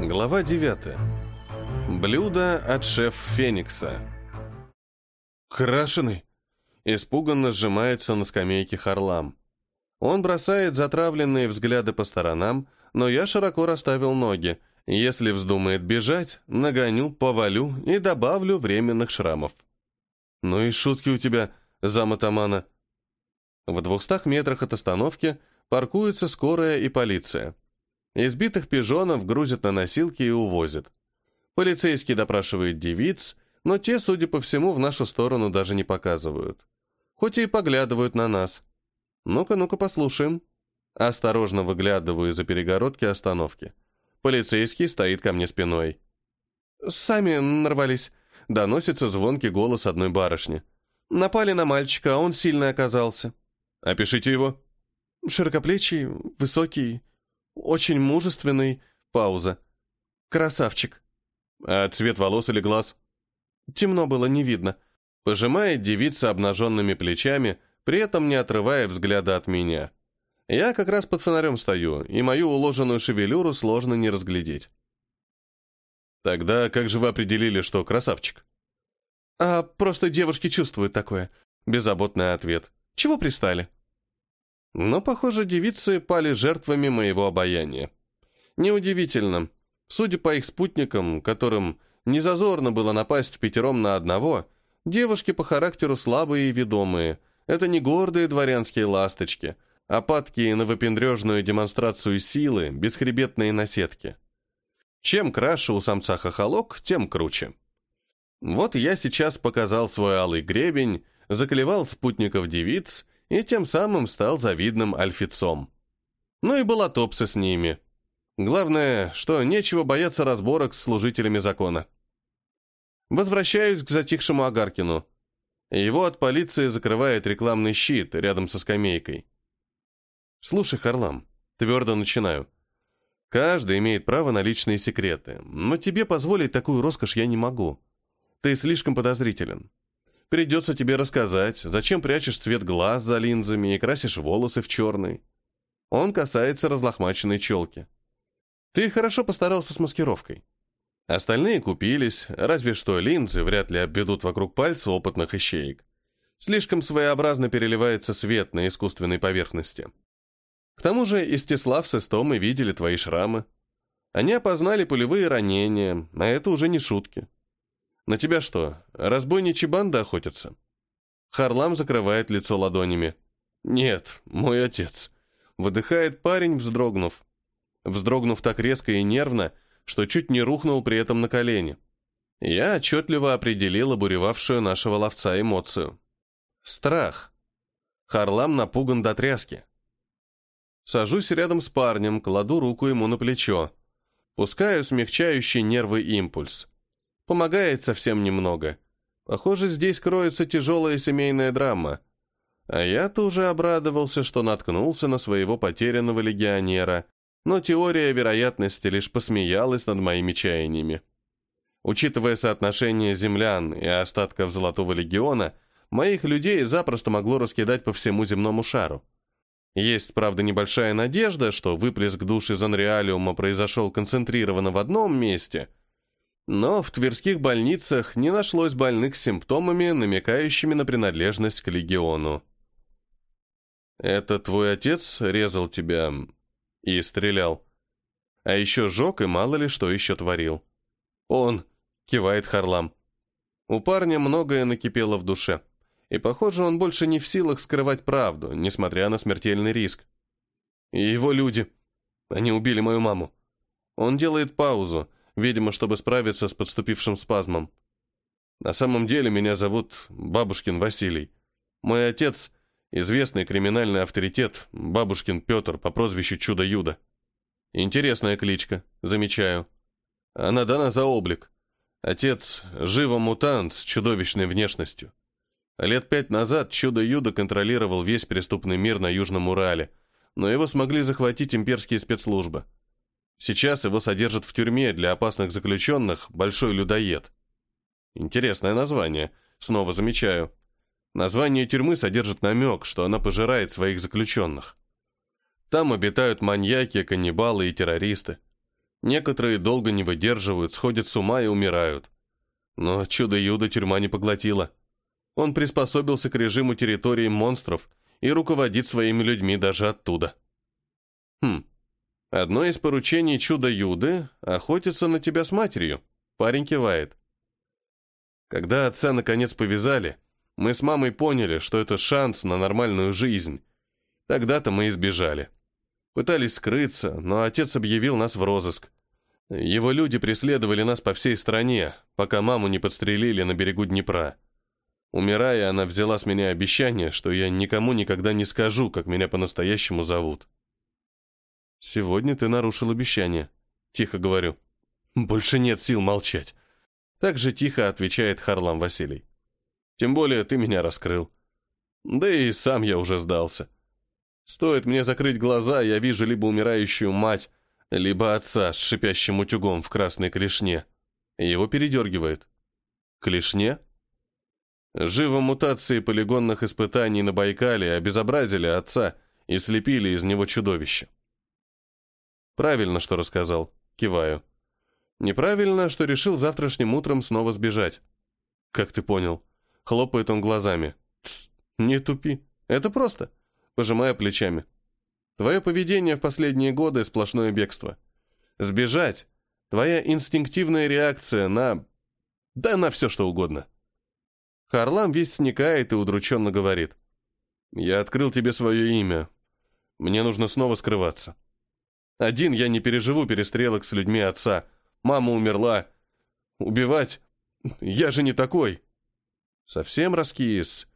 Глава 9. Блюдо от шеф Феникса. Крашеный. Испуганно сжимается на скамейке Харлам. Он бросает затравленные взгляды по сторонам, но я широко расставил ноги. Если вздумает бежать, нагоню, повалю и добавлю временных шрамов. Ну и шутки у тебя, замотамана. В двухстах метрах от остановки паркуются скорая и полиция. Избитых пижонов грузят на носилки и увозят. Полицейский допрашивает девиц, но те, судя по всему, в нашу сторону даже не показывают. Хоть и поглядывают на нас. Ну-ка, ну-ка, послушаем. Осторожно выглядываю за перегородки остановки. Полицейский стоит ко мне спиной. «Сами нарвались», — доносится звонкий голос одной барышни. «Напали на мальчика, а он сильный оказался». «Опишите его». «Широкоплечий, высокий, очень мужественный. Пауза. Красавчик. А цвет волос или глаз? Темно было, не видно. Пожимает девица обнаженными плечами, при этом не отрывая взгляда от меня. Я как раз под фонарем стою, и мою уложенную шевелюру сложно не разглядеть. Тогда как же вы определили, что красавчик? А просто девушки чувствуют такое. Беззаботный ответ. Чего пристали? Но, похоже, девицы пали жертвами моего обаяния. Неудивительно. Судя по их спутникам, которым незазорно было напасть пятером на одного, девушки по характеру слабые и ведомые. Это не гордые дворянские ласточки, а падкие на выпендрежную демонстрацию силы, бесхребетные наседки. Чем краше у самца хохолок, тем круче. Вот я сейчас показал свой алый гребень, заклевал спутников девиц и тем самым стал завидным альфицом. Ну и была топса с ними. Главное, что нечего бояться разборок с служителями закона. Возвращаюсь к затихшему Агаркину. Его от полиции закрывает рекламный щит рядом со скамейкой. «Слушай, Харлам, твердо начинаю. Каждый имеет право на личные секреты, но тебе позволить такую роскошь я не могу. Ты слишком подозрителен. Придется тебе рассказать, зачем прячешь цвет глаз за линзами и красишь волосы в черный. Он касается разлохмаченной челки. Ты хорошо постарался с маскировкой. Остальные купились, разве что линзы вряд ли обведут вокруг пальца опытных ищеек. Слишком своеобразно переливается свет на искусственной поверхности. К тому же Истислав с Истомой видели твои шрамы. Они опознали пулевые ранения, а это уже не шутки. На тебя что, разбойничьи банды охотятся?» Харлам закрывает лицо ладонями. «Нет, мой отец». Выдыхает парень, вздрогнув. Вздрогнув так резко и нервно, что чуть не рухнул при этом на колени. Я отчетливо определил обуревавшую нашего ловца эмоцию. Страх. Харлам напуган до тряски. Сажусь рядом с парнем, кладу руку ему на плечо. Пускаю смягчающий нервы импульс. Помогает совсем немного. Похоже, здесь кроется тяжелая семейная драма. А я-то уже обрадовался, что наткнулся на своего потерянного легионера, но теория вероятности лишь посмеялась над моими чаяниями. Учитывая соотношение землян и остатков Золотого легиона, моих людей запросто могло раскидать по всему земному шару. Есть, правда, небольшая надежда, что выплеск души Занреалиума произошел концентрированно в одном месте – но в тверских больницах не нашлось больных с симптомами, намекающими на принадлежность к легиону. «Это твой отец резал тебя и стрелял. А еще жег и мало ли что еще творил». «Он!» — кивает Харлам. У парня многое накипело в душе, и, похоже, он больше не в силах скрывать правду, несмотря на смертельный риск. И его люди. Они убили мою маму. Он делает паузу, видимо, чтобы справиться с подступившим спазмом. На самом деле меня зовут Бабушкин Василий. Мой отец – известный криминальный авторитет Бабушкин Петр по прозвищу Чудо-Юдо. Интересная кличка, замечаю. Она дана за облик. Отец – живо-мутант с чудовищной внешностью. Лет пять назад Чудо-Юдо контролировал весь преступный мир на Южном Урале, но его смогли захватить имперские спецслужбы. Сейчас его содержат в тюрьме для опасных заключенных «Большой людоед». Интересное название, снова замечаю. Название тюрьмы содержит намек, что она пожирает своих заключенных. Там обитают маньяки, каннибалы и террористы. Некоторые долго не выдерживают, сходят с ума и умирают. Но чудо-юдо тюрьма не поглотила. Он приспособился к режиму территории монстров и руководит своими людьми даже оттуда. Хм. Одно из поручений чудо-юды — охотиться на тебя с матерью. Парень кивает. Когда отца наконец повязали, мы с мамой поняли, что это шанс на нормальную жизнь. Тогда-то мы избежали. Пытались скрыться, но отец объявил нас в розыск. Его люди преследовали нас по всей стране, пока маму не подстрелили на берегу Днепра. Умирая, она взяла с меня обещание, что я никому никогда не скажу, как меня по-настоящему зовут. «Сегодня ты нарушил обещание», — тихо говорю. «Больше нет сил молчать». Так же тихо отвечает Харлам Василий. «Тем более ты меня раскрыл. Да и сам я уже сдался. Стоит мне закрыть глаза, я вижу либо умирающую мать, либо отца с шипящим утюгом в красной клешне. Его передергивает. Клешне? Живо мутации полигонных испытаний на Байкале обезобразили отца и слепили из него чудовище. Правильно, что рассказал. Киваю. Неправильно, что решил завтрашним утром снова сбежать. Как ты понял? Хлопает он глазами. Тс, не тупи. Это просто. Пожимая плечами. Твое поведение в последние годы – сплошное бегство. Сбежать – твоя инстинктивная реакция на... да на все что угодно. Харлам весь сникает и удрученно говорит. «Я открыл тебе свое имя. Мне нужно снова скрываться. Один я не переживу перестрелок с людьми отца. Мама умерла. Убивать? Я же не такой». Совсем раскис.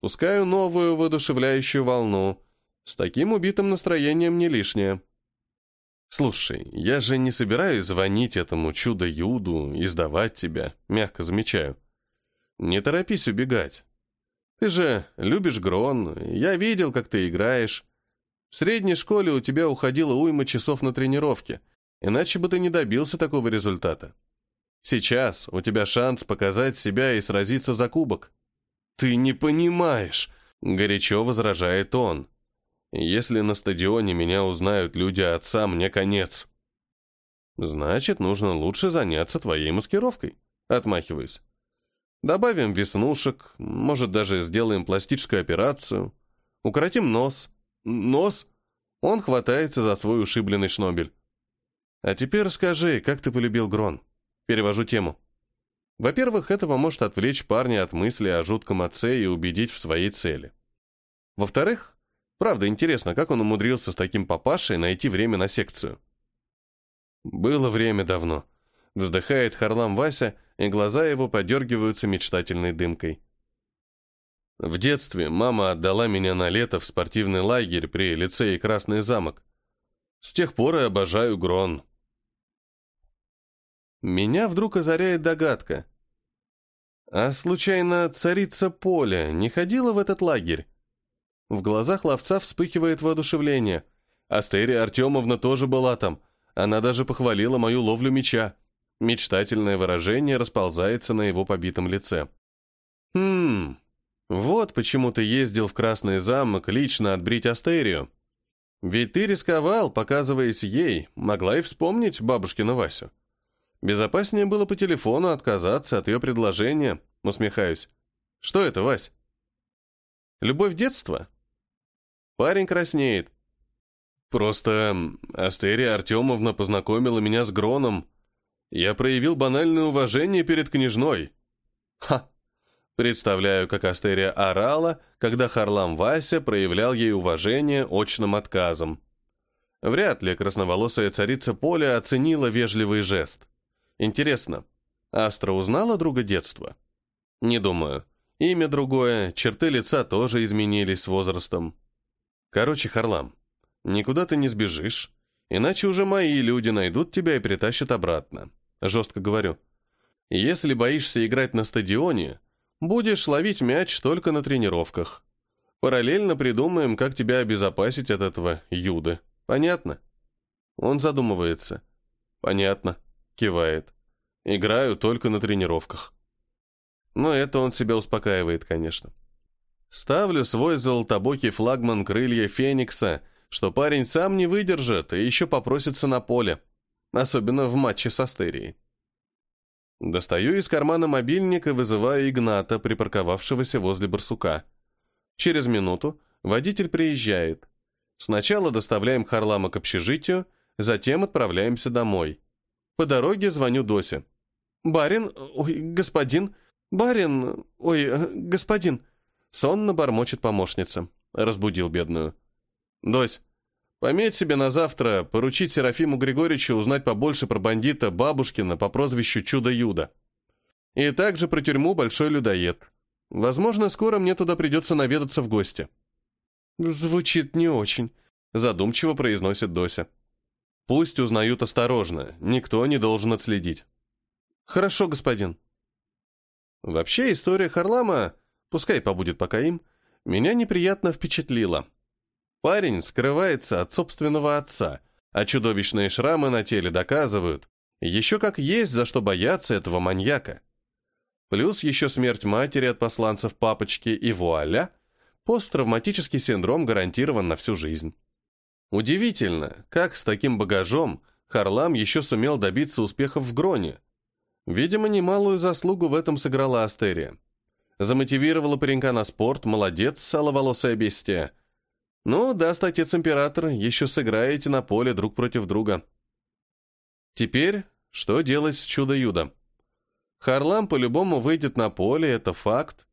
Пускаю новую воодушевляющую волну – с таким убитым настроением не лишнее. «Слушай, я же не собираюсь звонить этому чудо-юду и сдавать тебя», мягко замечаю. «Не торопись убегать. Ты же любишь Грон, я видел, как ты играешь. В средней школе у тебя уходило уйма часов на тренировке, иначе бы ты не добился такого результата. Сейчас у тебя шанс показать себя и сразиться за кубок». «Ты не понимаешь», — горячо возражает он. Если на стадионе меня узнают люди отца, мне конец. Значит, нужно лучше заняться твоей маскировкой. Отмахиваюсь. Добавим веснушек, может, даже сделаем пластическую операцию. Укоротим нос. Нос? Он хватается за свой ушибленный шнобель. А теперь расскажи, как ты полюбил Грон? Перевожу тему. Во-первых, это поможет отвлечь парня от мысли о жутком отце и убедить в своей цели. Во-вторых, Правда, интересно, как он умудрился с таким папашей найти время на секцию? Было время давно. Вздыхает Харлам Вася, и глаза его подергиваются мечтательной дымкой. В детстве мама отдала меня на лето в спортивный лагерь при лицее Красный замок. С тех пор и обожаю Грон. Меня вдруг озаряет догадка. А случайно царица Поля не ходила в этот лагерь? В глазах ловца вспыхивает воодушевление. Астерия Артемовна тоже была там. Она даже похвалила мою ловлю меча. Мечтательное выражение расползается на его побитом лице. «Хм, вот почему ты ездил в Красный замок лично отбрить Астерию. Ведь ты рисковал, показываясь ей, могла и вспомнить бабушкину Васю. Безопаснее было по телефону отказаться от ее предложения, усмехаюсь. Что это, Вась? Любовь детства? Парень краснеет. Просто Астерия Артемовна познакомила меня с Гроном. Я проявил банальное уважение перед княжной. Ха! Представляю, как Астерия орала, когда Харлам Вася проявлял ей уважение очным отказом. Вряд ли красноволосая царица Поля оценила вежливый жест. Интересно, Астра узнала друга детства? Не думаю. Имя другое, черты лица тоже изменились с возрастом. Короче, Харлам, никуда ты не сбежишь, иначе уже мои люди найдут тебя и притащат обратно. Жестко говорю. Если боишься играть на стадионе, будешь ловить мяч только на тренировках. Параллельно придумаем, как тебя обезопасить от этого юды. Понятно? Он задумывается. Понятно. Кивает. Играю только на тренировках. Но это он себя успокаивает, конечно. Ставлю свой золотобокий флагман крылья Феникса, что парень сам не выдержит и еще попросится на поле. особенно в матче с Астерией. Достаю из кармана мобильник и вызываю Игната, припарковавшегося возле барсука. Через минуту водитель приезжает. Сначала доставляем Харлама к общежитию, затем отправляемся домой. По дороге звоню Досе. «Барин, ой, господин, барин, ой, господин», сонно бормочет помощница. Разбудил бедную. «Дось, пометь себе на завтра, поручить Серафиму Григорьевичу узнать побольше про бандита Бабушкина по прозвищу Чудо-Юда. И также про тюрьму Большой Людоед. Возможно, скоро мне туда придется наведаться в гости». «Звучит не очень», — задумчиво произносит Дося. «Пусть узнают осторожно, никто не должен отследить». «Хорошо, господин». Вообще, история Харлама, пускай побудет пока им, — меня неприятно впечатлило. Парень скрывается от собственного отца, а чудовищные шрамы на теле доказывают, еще как есть за что бояться этого маньяка. Плюс еще смерть матери от посланцев папочки и вуаля, посттравматический синдром гарантирован на всю жизнь. Удивительно, как с таким багажом Харлам еще сумел добиться успехов в Гроне. Видимо, немалую заслугу в этом сыграла Астерия. Замотивировала паренька на спорт, молодец, саловолосая бестия. Ну, даст отец император, еще сыграете на поле друг против друга. Теперь, что делать с чудо-юдо? Харлам по-любому выйдет на поле, это факт.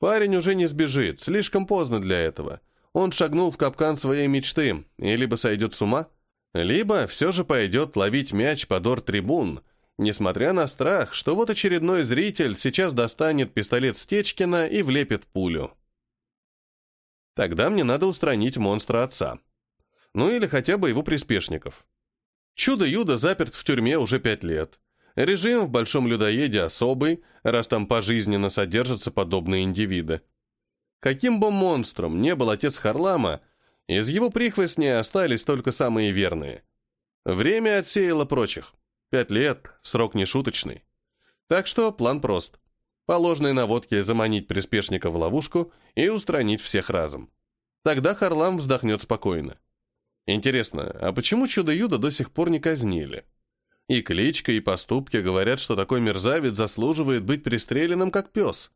Парень уже не сбежит, слишком поздно для этого. Он шагнул в капкан своей мечты, и либо сойдет с ума, либо все же пойдет ловить мяч под ор-трибун — Несмотря на страх, что вот очередной зритель сейчас достанет пистолет Стечкина и влепит пулю. Тогда мне надо устранить монстра отца. Ну или хотя бы его приспешников. Чудо-Юдо заперт в тюрьме уже пять лет. Режим в Большом Людоеде особый, раз там пожизненно содержатся подобные индивиды. Каким бы монстром не был отец Харлама, из его прихвостней остались только самые верные. Время отсеяло прочих. Пять лет, срок не шуточный. Так что план прост. По ложной наводке заманить приспешника в ловушку и устранить всех разом. Тогда Харлам вздохнет спокойно. Интересно, а почему Чудо-Юда до сих пор не казнили? И кличка, и поступки говорят, что такой мерзавец заслуживает быть пристреленным как пес.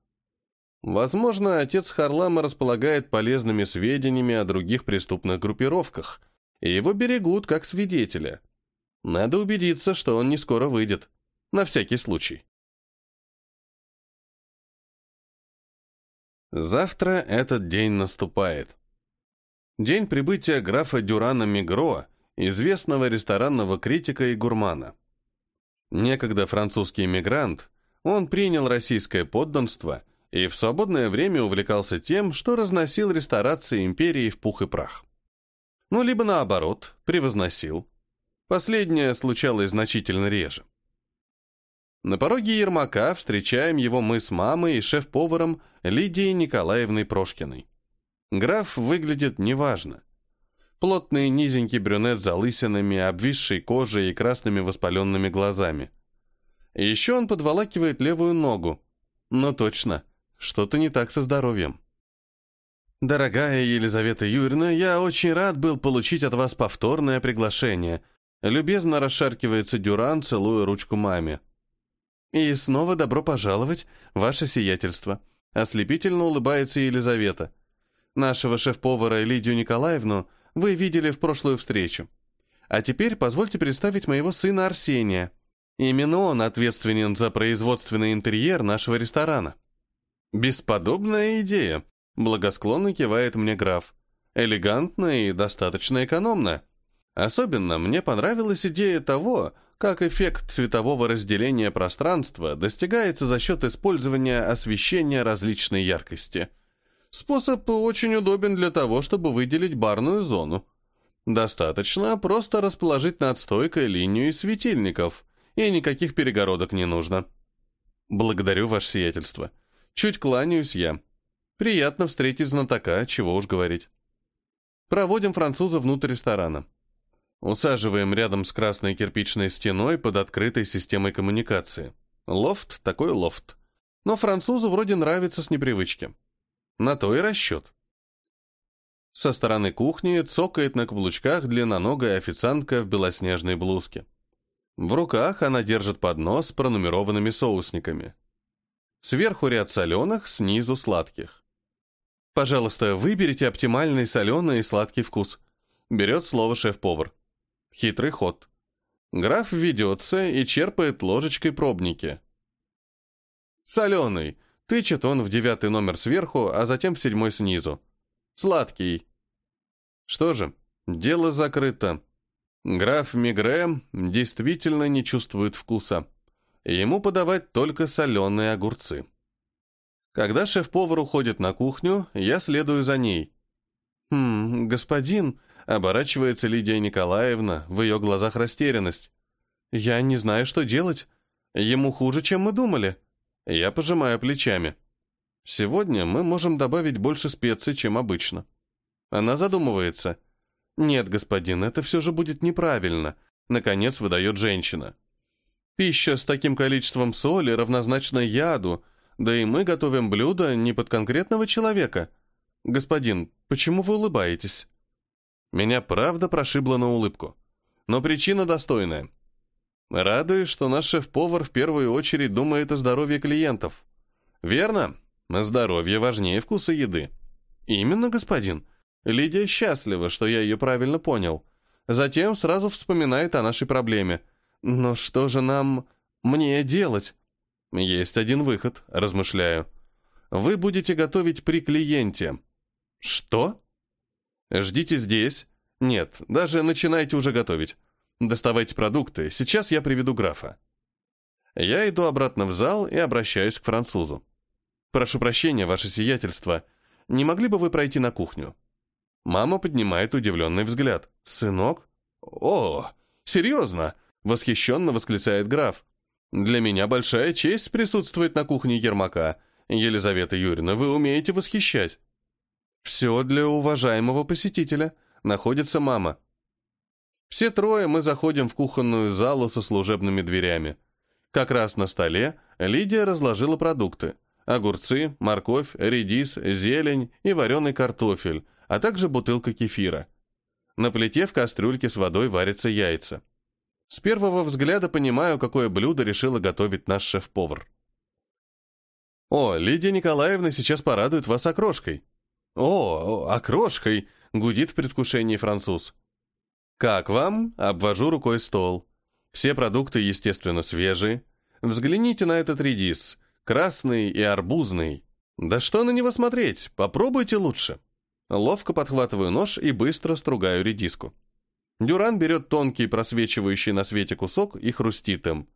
Возможно, отец Харлама располагает полезными сведениями о других преступных группировках, и его берегут как свидетеля. Надо убедиться, что он не скоро выйдет. На всякий случай. Завтра этот день наступает. День прибытия графа Дюрана Мигро, известного ресторанного критика и гурмана. Некогда французский эмигрант, он принял российское подданство и в свободное время увлекался тем, что разносил ресторации империи в пух и прах. Ну, либо наоборот, превозносил, Последнее случалось значительно реже. На пороге Ермака встречаем его мы с мамой и шеф-поваром Лидией Николаевной Прошкиной. Граф выглядит неважно. Плотный низенький брюнет с залысинами, обвисшей кожей и красными воспаленными глазами. Еще он подволакивает левую ногу. Но точно, что-то не так со здоровьем. «Дорогая Елизавета Юрьевна, я очень рад был получить от вас повторное приглашение», Любезно расшаркивается Дюран, целуя ручку маме. «И снова добро пожаловать, ваше сиятельство», — ослепительно улыбается Елизавета. «Нашего шеф-повара Лидию Николаевну вы видели в прошлую встречу. А теперь позвольте представить моего сына Арсения. Именно он ответственен за производственный интерьер нашего ресторана». «Бесподобная идея», — благосклонно кивает мне граф. «Элегантно и достаточно экономно». Особенно мне понравилась идея того, как эффект цветового разделения пространства достигается за счет использования освещения различной яркости. Способ очень удобен для того, чтобы выделить барную зону. Достаточно просто расположить над стойкой линию из светильников, и никаких перегородок не нужно. Благодарю ваше сиятельство. Чуть кланяюсь я. Приятно встретить знатока, чего уж говорить. Проводим француза внутрь ресторана. Усаживаем рядом с красной кирпичной стеной под открытой системой коммуникации. Лофт такой лофт. Но французу вроде нравится с непривычки. На то и расчет. Со стороны кухни цокает на каблучках длинноногая официантка в белоснежной блузке. В руках она держит поднос с пронумерованными соусниками. Сверху ряд соленых, снизу сладких. «Пожалуйста, выберите оптимальный соленый и сладкий вкус», берет слово шеф-повар. Хитрый ход. Граф ведется и черпает ложечкой пробники. «Соленый», тычет он в девятый номер сверху, а затем в седьмой снизу. «Сладкий». Что же, дело закрыто. Граф Мигре действительно не чувствует вкуса. Ему подавать только соленые огурцы. Когда шеф-повар уходит на кухню, я следую за ней. «Хм, господин», — оборачивается Лидия Николаевна, в ее глазах растерянность. «Я не знаю, что делать. Ему хуже, чем мы думали». Я пожимаю плечами. «Сегодня мы можем добавить больше специй, чем обычно». Она задумывается. «Нет, господин, это все же будет неправильно», — наконец выдает женщина. «Пища с таким количеством соли равнозначна яду, да и мы готовим блюдо не под конкретного человека. Господин, почему вы улыбаетесь? Меня правда прошибло на улыбку. Но причина достойная. Радуюсь, что наш шеф-повар в первую очередь думает о здоровье клиентов. Верно? Здоровье важнее вкуса еды. Именно, господин. Лидия счастлива, что я ее правильно понял. Затем сразу вспоминает о нашей проблеме. Но что же нам... мне делать? «Есть один выход», — размышляю. «Вы будете готовить при клиенте». «Что?» «Ждите здесь». «Нет, даже начинайте уже готовить. Доставайте продукты, сейчас я приведу графа». Я иду обратно в зал и обращаюсь к французу. «Прошу прощения, ваше сиятельство. Не могли бы вы пройти на кухню?» Мама поднимает удивленный взгляд. «Сынок?» «О, серьезно?» — восхищенно восклицает граф. Для меня большая честь присутствовать на кухне Ермака. Елизавета Юрьевна, вы умеете восхищать. Все для уважаемого посетителя. Находится мама. Все трое мы заходим в кухонную залу со служебными дверями. Как раз на столе Лидия разложила продукты. Огурцы, морковь, редис, зелень и вареный картофель, а также бутылка кефира. На плите в кастрюльке с водой варятся яйца. С первого взгляда понимаю, какое блюдо решила готовить наш шеф-повар. «О, Лидия Николаевна сейчас порадует вас окрошкой». «О, окрошкой!» — гудит в предвкушении француз. «Как вам?» — обвожу рукой стол. Все продукты, естественно, свежие. Взгляните на этот редис. Красный и арбузный. Да что на него смотреть? Попробуйте лучше. Ловко подхватываю нож и быстро стругаю редиску. Дюран берет тонкий, просвечивающий на свете кусок и хрустит им.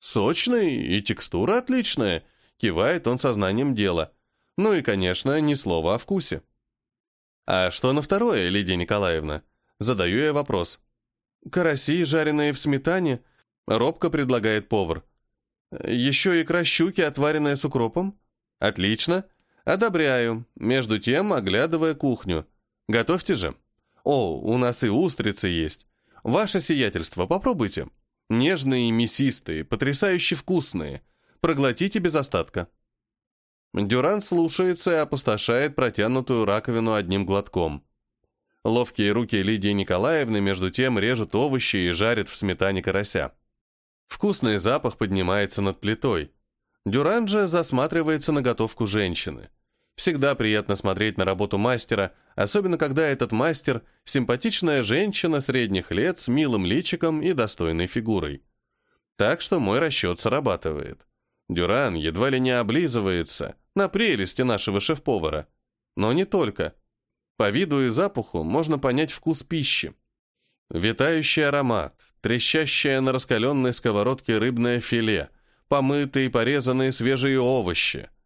«Сочный и текстура отличная», — кивает он сознанием дела. Ну и, конечно, ни слова о вкусе. «А что на второе, Лидия Николаевна?» Задаю я вопрос. «Караси, жареные в сметане», — робко предлагает повар. «Еще икра щуки, отваренная с укропом?» «Отлично. Одобряю, между тем оглядывая кухню. Готовьте же». «О, у нас и устрицы есть. Ваше сиятельство, попробуйте. Нежные мясистые, потрясающе вкусные. Проглотите без остатка». Дюран слушается и опустошает протянутую раковину одним глотком. Ловкие руки Лидии Николаевны между тем режут овощи и жарят в сметане карася. Вкусный запах поднимается над плитой. Дюран же засматривается на готовку женщины. Всегда приятно смотреть на работу мастера, особенно когда этот мастер – симпатичная женщина средних лет с милым личиком и достойной фигурой. Так что мой расчет срабатывает. Дюран едва ли не облизывается на прелести нашего шеф-повара. Но не только. По виду и запаху можно понять вкус пищи. Витающий аромат, трещащее на раскаленной сковородке рыбное филе, помытые и порезанные свежие овощи –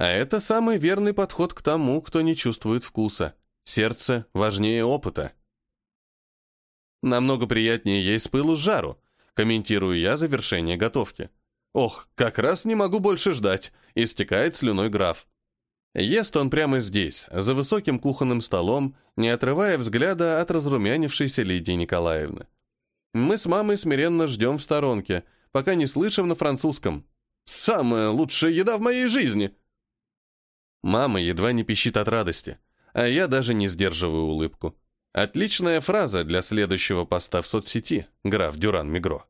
а это самый верный подход к тому, кто не чувствует вкуса. Сердце важнее опыта. Намного приятнее есть пылу с жару, комментирую я завершение готовки. Ох, как раз не могу больше ждать, истекает слюной граф. Ест он прямо здесь, за высоким кухонным столом, не отрывая взгляда от разрумянившейся Лидии Николаевны. Мы с мамой смиренно ждем в сторонке, пока не слышим на французском. «Самая лучшая еда в моей жизни!» Мама едва не пищит от радости, а я даже не сдерживаю улыбку. Отличная фраза для следующего поста в соцсети, граф Дюран Мигро.